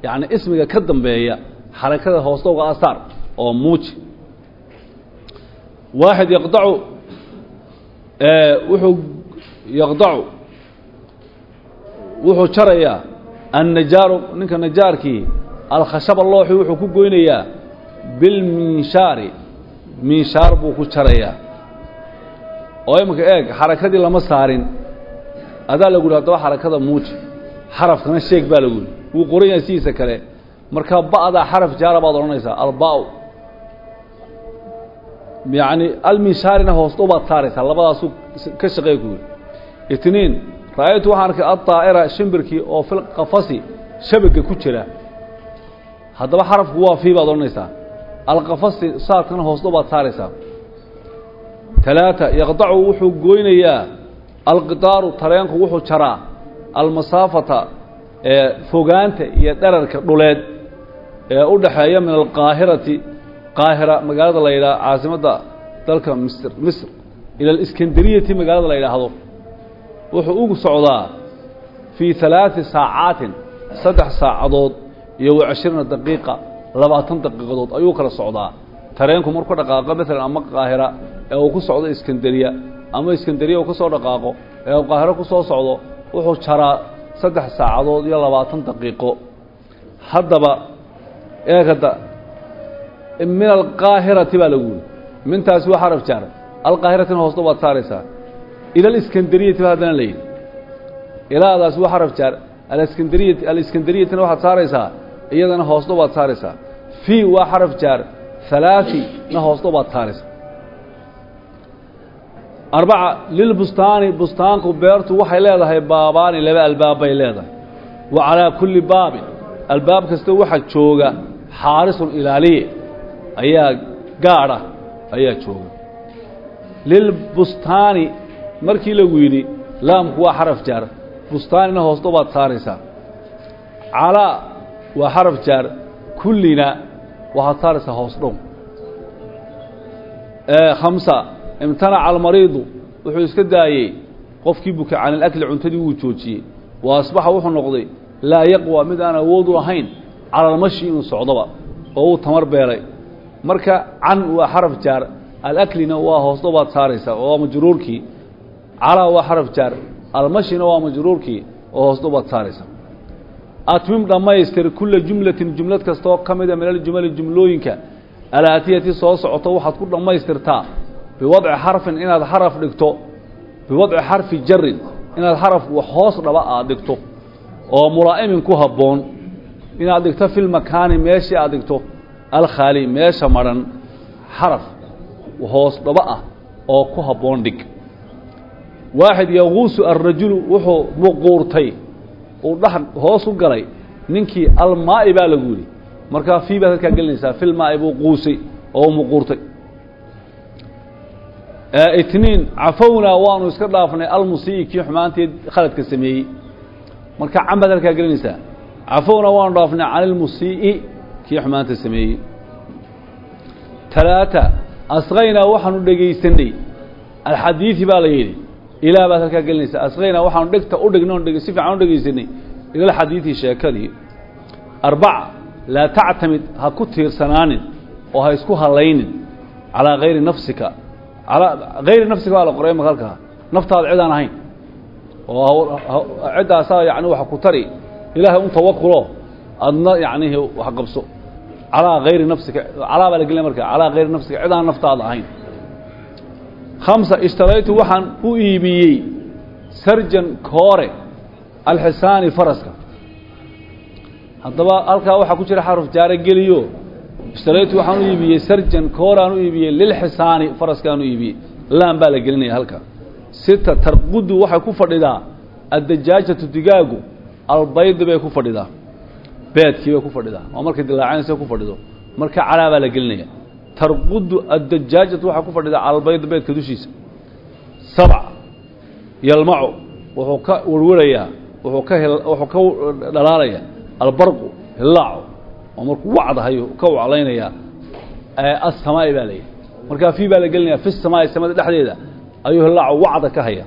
yacni ismiga ka dambeeya xarakada hoosdowga asaar oo muuji. Waaxid yaqdacu wuxuu yaqdacu wuxuu jarayaa annajaaru ninka najaarkii alkhashaba looxi wuxuu ku goynayaa bilminshaari. Minshaar buu ku jarayaa. Oo iminka eeg xarakadii lama saarin. Adaa lagu haddaba xarakada muuji. Xarafkana sheeg baa lagu wuu qoran yahay kale. Markaa ba'daa xaraf jaara baad odhanaysaa alba'u. Yacni alminshaarina hoos dhow baad saaraysaa labadaasuu ka shaqeey ku yihi itniin ra'aytu waxaan arkay addaa'ira shimbirkii oo fil qafasi shabaga ku jira. Haddaba xarafku waa fii baad odhanaysaa. Alqafasi saadkana hoos dhow baad saaraysaa. Talaata yaqdacu wuxuu goynayaa. Alqitaaru tareenku wuxuu jaraa. Almasaafata ee fogaanta iyo dherarka dhuleed ee u dhaxeeya min alqaahirati. Qaahira magaalada la yidhaha caasimadda dalka misr misr ila aliskandariyati magaalada la yidhaahdo wuxuu ugu socdaa fii halaati saacaatin saddex saacadood iyo wa cishriina daqiiqa labaatan daqiiqadood ayuu kala socdaa. Tareenku marku dhaqaaqo maalan ama qaahira ee uu ku socdo iskandariya ama iskandariya uu ka soo dhaqaaqo ee uu ku soo socdo wuxuu jaraa saddex saacadood iyo labaatan daqiiqo. Haddaba eegada min alqaahirati baa lagu yiri mintaasi waa xaraf jaar. Alqaahiratina hoosdo baad saaraysaa ila aliskandariyati ba haddana la yidhi ilaadaasi waa xaraf jaar alaskandariyati aliskandariyatina waxaad saaraysaa iyadana hoosdo baad saaraysaa fii waa xaraf jaar halaaثi na hoosdo baad saaraysaa arbaca lilbustaani bustaanku beertu waxay leedahay baabaani laba albaab bay leedahay wa calaa kulli baabin albaab kasta waxa jooga xaarisun ilaaliye ayaa gaadha ayaa jooga lilbustaani markii lagu yidhi laamku waa xaraf jaar. Bustaanina hoosdo baad saaraysaa. Calaa waa xaraf jaar. Kullina waxaad saaraysaa hoos dhow. Khamsa imtanaca almariidu wuxuu iska daayey. Qofkii buka can alakli cuntadii wuu joojiyey. Wa asbaxa wuxuu noqday laa yaqwa mid aan awood u ahayn cala inuu socdoba. Oo uu tamar beelay marka can waa xaraf jaar alaklina waa hoosdo baad saaraysaa. Oo majruurkii calaa waa xaraf jaar. Almashina waa majruurkii oo hoosdo baad saaraysaa atmim dhammaystir kulla jumlatin jumlad kastaoo ka mida min aljumali jumlooyinka. Alaatiyati soo socoto waxaad ku dhammaystirtaa biwadci xarfin inaad xaraf dhigto biwadci xarfi jarin inaad xaraf wax hoos dhaba aad dhigto oo mulaa'imin ku habboon inaad dhigto fil makaani meeshii aad dhigto alkhaali meesha madhan xaraf hoos dhaba ah oo ku habboon dhig waaxid yaquusu alrajulu wuxuu muquurtay uu dha hoos u galay ninkii almaa'i baa lagu yidhi markaa fii baad halkaa gelinaysaa filmaa'i buu quusay oo muquurtay. Itniin cafownaa waanu iska dhaafnay almusii kii xumaanteed khaladka sameeyey. Marka can baad halkaa gelinaysaa cafownaa waanu dhaafnay can ilmusii'i kii xumaanta sameeyey. Talaata asqaynaa waxaanu dhegaysanay alxadiidi baa la yidhi ilaah baad halkaa gelinaysaa asqaynaa waxaanu dhegta u dhigno si fiican u dhegaysanay ilalxadiidi sheekadii arbaca laa tactamid ha ku tiirsanaanin oo ha isku halaynin calaa hayri nafsika. Alaa hayri nafsika baa la qoray maka halkaa naftaada cidaan ahayn. Oo ciddaasaa yani wax ku tari. Ilaahay un tawakulo adna yacnihi wax qabso. Calaa hayri nafsika calaa baa la gelinaya marka calaa hayri nafsika cidaan naftaada ahayn khamsa ishtaraytu waxaan u iibiyey sarjan koore alxisaani faraska haddaba halkaa waxaa ku jira xaruf jaare geliyo ishtaraytu waxaan u iibiyey sarjan kooraan u iibiyey lilxisaani faraskaan u iibiyey laan baa la gelinaya halkaa sita tarqudu waxay ku fadhidaa addajaajatu digaagu albaydi bay ku fadhidaa beedkii bay ku fadhidaa waa markay dilaacanaysa ku fadhido marka calaa baa la gelinaya tarqudu addajaajatu waxay ku fadhidaa albaydi beedka dushiisa. Sabc yalmacu wuxuu ka warwarayaa wuxuu ka wuxuu ka dhalaalayaa albarqu hillaacu oo markuu wacdahayo ka waclaynayaa assamaa'i baa layidhi markaa fii baa la gelinaya fi samaa'i samada dhexdeeda ayuu hillaacu wacda ka haya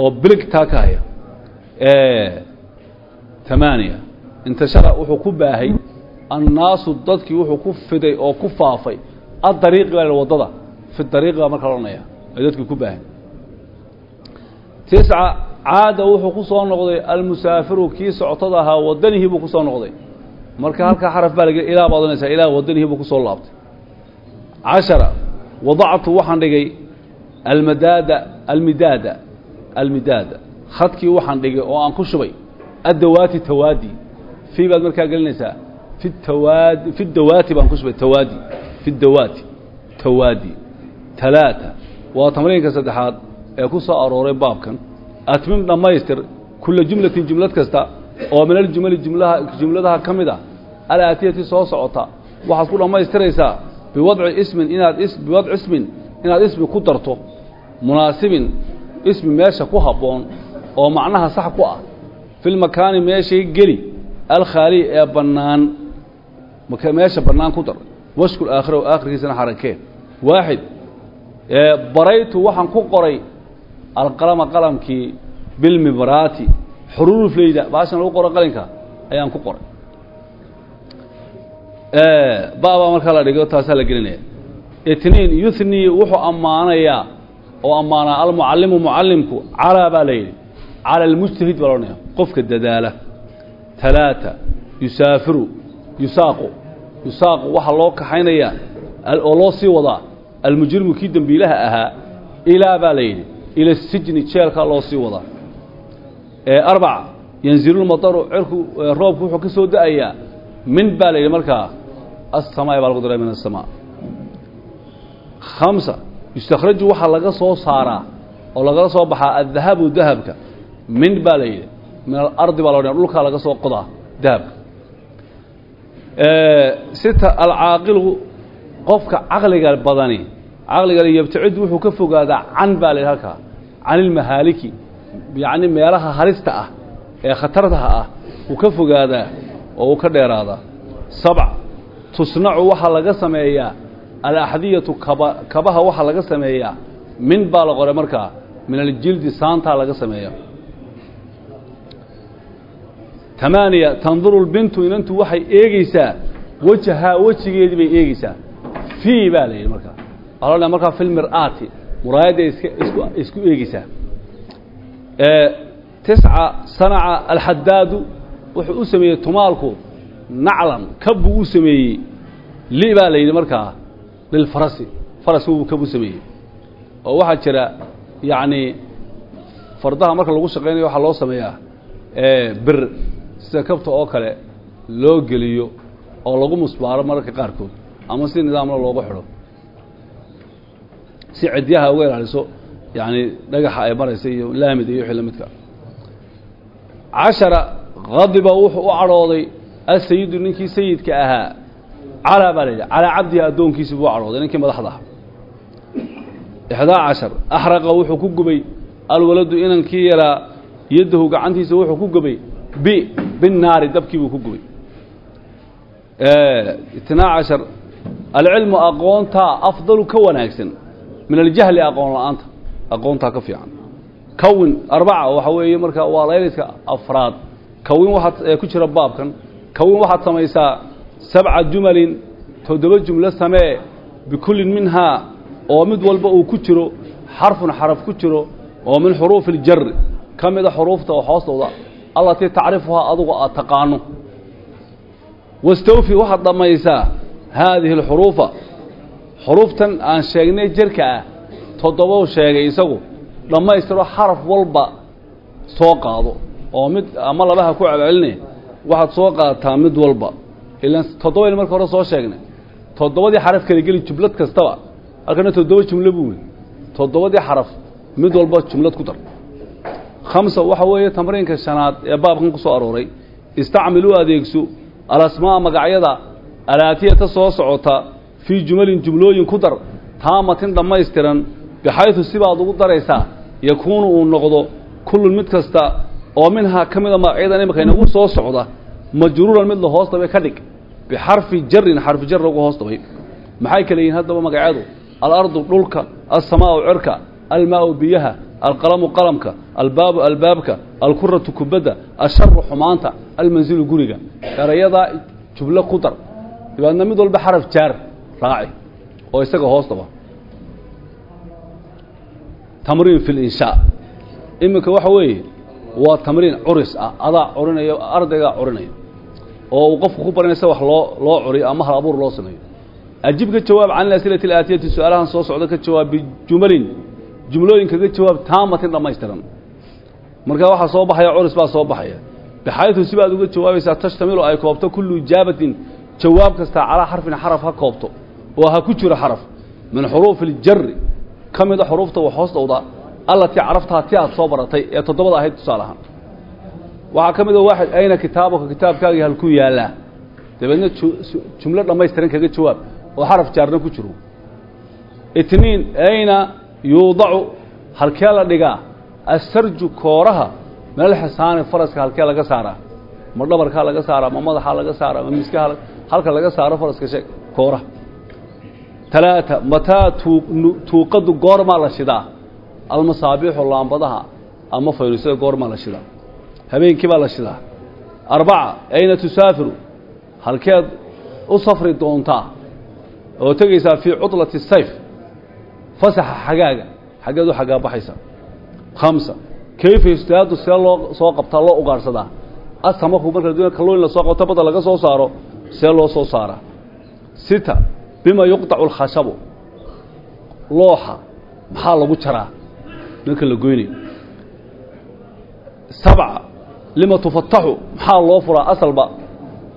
oo biligtaa ka haya tamaaniya intashara wuxuu ku baahay annaasu dadkii wuxuu ku fiday oo ku faafay adariiqi baa la waddada fi dariiqi baa marka odhanaya ay dadkii ku baahay tisca caada wuxuu ku soo noqday almusaafiru kii soctada ahaa wadanihii buu ku soo noqday marka halkaa xaraf baa lageli ilaa baad odhanaysaa ilaa wadanihii buu ku soo laabtay cashara wadactu waxaan dhigay almadaada almidaada almidaada khadkii waxaan dhigay oo aan ku shubay addawaati tawaadi fii baad markaa gelinaysaa fi tawaadi fi dawaati baan ku shubay tawaadi fi dawaati tawaadi talaata waa tamriinka saddexaad ee ku soo arooray baabkan atmim dhammaystir kulla jumlatin jumlad kasta oo min aljumali jumladaha ka mid a alaatiyati soo socota waxaad ku dhammaystiraysaa biwadci ismin inaad biwadci ismin inaad ismi ku darto munaasibin ismi meesha ku habboon oo macnaha sax ku ah filmakaani meeshay geli alkhaaliy ee bannaan meesha bannaan ku dar? Washkul aakhira oo aakhirkiisana xarakee waaxid baraytu waxaan ku qoray alqalama qalamkii bilmibraati xuruurufleyda baashan lagu qoro qalinka ayaan ku qoray. Babaa markaa la dhigo taasaa la gelinaya. Itniin yuthni wuxuu ammaanayaa oo ammaanaa almucallimu mucallimku calaa baa la yidhi. Cala almujtahid baa laodhanaya qofka dadaala talaata yusaafiru yusaaqu. Yusaaqu waxaa loo kaxaynayaa oo loo sii wadaa almujrimu kii dembiilaha ahaa ilaa baa la yidhi ila sijni jeelkaa loo sii wadaa. Arbaca yanzilulmataru cirku roobku wuxuu ka soo da'ayaa min baa la yidhi markaa asamaai baa lagu daray min asamaa khamsa yustakhraju waxaa laga soo saaraa oo lagala soo baxaa addahabu dahabka min baa la yidhi min alardi baa la odhaya dhulkaa laga soo qodaa dahabka sita alcaaqilu qofka caqliga badani caqliga yabtacid wuxuu ka fogaadaa can baa la yidhi halkaa can ilmahaaliki yacni meelaha halista ah ee khatartaha ah wuu ka fogaadaa oo uu ka dheeraadaa sabc tusnacu waxaa laga sameeyaa alaxdiyatu kaba kabaha waxaa laga sameeyaa min baa la qoray markaa min aljildi saantaa laga sameeya tamaaniya tanduru lbintu inantu waxay eegeysaa wajahaa wejigeedii bay eegeysaa fii baa la yidhi markaa. Waxaa lo markaa fi lmir'aati muraayadday iska isku isku eegeysaa tisca sanaca alxadaadu wuxuu u sameeyey tumaalku naclan kab u sameeyey. Li baa la yidhi markaa lilfarasi faraska buu oo waxaa jira yacni fardaha marka lagu shaqaynayo waxaa loo sameeyaa bir sida kabta oo kale loo geliyo oo lagu musbaaro mararka qaarkood ama si nidaamla loogu xidho. Si cidyaha uga ilaaliso yacni dhagaxa ay maraysa iyo laamid iyo wixii la cashara hadiba wuxuu u cadhooday asayidu ninkii sayidka ahaa calaa baa la yidhi calaa cabdihi addoonkiisi buu u cadhooday ninkii madaxda ah ixdaa cashar axraqa wuxuu ku gubay alwaladu inankii yaraa yaddahu gacantiisa wuxuu ku gubay bi binnaari dabkii buu ku gubay. Itnaa cashar alcilmu aqoontaa afdalu ka wanaagsan min aljahli aqoon la'aanta aqoontaa ka fiican. Kawin arbaca waxa weeye marka waa layliska afraad. Kawin waxaad ku jira baabkan kawin waxaad samaysaa sabca jumalin toddoba jumlo samee bikullin minhaa oo mid walba uu ku jiro xarfun xaraf ku jiro oo min xuruufi اljari ka xuruufta oo hoostooda allatii tacrifuhaa adugu aad taqaano. Wastawfi waxaad dhammaysaa haadihi اlxuruufa xuruuftan aan sheegnay jerka ah toddobou sheegay isagu. Dhammaystiro xaraf walba soo qaado oo mid ama labaha ku celceline waxaad soo qaadataa mid walba. Ilaan toddobayna marka hore soo sheegnay. Toddobadii xaraf kala geli jumlad kastaba. Halkana toddoba jumlo buu wey toddobadii xaraf mid walba jumlad ku dar khamsa waxa weeye tamriinka shanaad ee baabkan ku soo arooray istacmil u adeegso alasmaa magacyada alaatiyata soo socota fii jumalin jumlooyin ku dar taamatin dhammaystiran bixaydu sibaad ugu daraysaa yakuunu uu noqdo kullun mid kasta oo minhaa ka mida magacyadan imika inagu soo socda majruuran mid la hoos dabay ka dhig bixarfi jarin xarfi jar lagu hoos maxay kale yihiin haddaba magacyadu alardu dhulka alsamaau cirka almaau biyaha alqalamu qalamka albaabu albaabka alkuratu kubadda asharu xumaanta almanzilu guriga. Erayadaa jublo ku dar. Dabeedna mid walba xaraf jaar raaci oo isaga hoos daba. Tamriin fi linshaa iminka waxa weeye waa tamriin curis ah. Adaa curinayo ardaygaa curinaya oo uu qofku ku baranaysa wax loo loo curiyo ama hal abuur loo sameeyo. Ajib jumlooyin kaga jawaab taamatin dhammaystiran. Markaa waxaa soo baxaya curis baa soo baxaya. Bixaydu sibaad uga jawaabaysaa tashtamilu ay koobto kullu ijaabatin jawaab kasta calaa xarfin xaraf ha koobto oo ha ku jiro xaraf. Min xuruufi اljari ka mida xuruufta wax hoos dhowda allatii caraftaha ti aad soo baratay ee toddobada ahayd tusaale ahaan. Waxaa ka mid a waaxid ayna kitaabuka kitaabkaagii halkuu yaallaa dabeedna jumlo dhammaystiran kaga jawaab oo xaraf jaarna ku jiro. Itniin ayna yuudacu halkee la dhigaa? Asarju kooraha meel xisaani faraska halkee laga saaraa? Ma dhabarkaa laga saaraa? Ma madaxaa laga saaraa? Ma miskaha halka laga saaro faraska sheeg kooraha. Talaata mataa tuuqadu goormaa la shidaa. Almasaabiixu laambadaha ama fayrusyada goormaa la shidaa. Habeenkii baa la shidaa. Arbaca ayna tusaafiru? Halkeed u safri doontaa? Oo tegaysaa fii cudlati sayf fasaxa xagaaga xaggeed u xagaa baxaysaa khamsa kayfa yustaadu see loo soo qabtaa loo ugaarhsadaa asamaku marka addunya kalluun la soo qabto badda laga soo saaro see loo soo saaraa sita bima yuqطacu اlkhashabu looxa maxaa lagu jaraa ninka la goynayo sabca lima tufataxu maxaa loo furaa asalba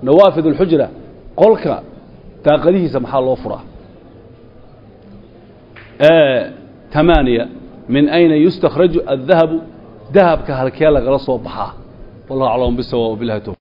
nawaafid اlxujra qolka daaqadihiisa maxaa loo furaa Tamaaniya min ayna yustakhraju الdahabu dahabka halkee lagala soo baxaa. Wallahu aclam bisawa bilahi towfiq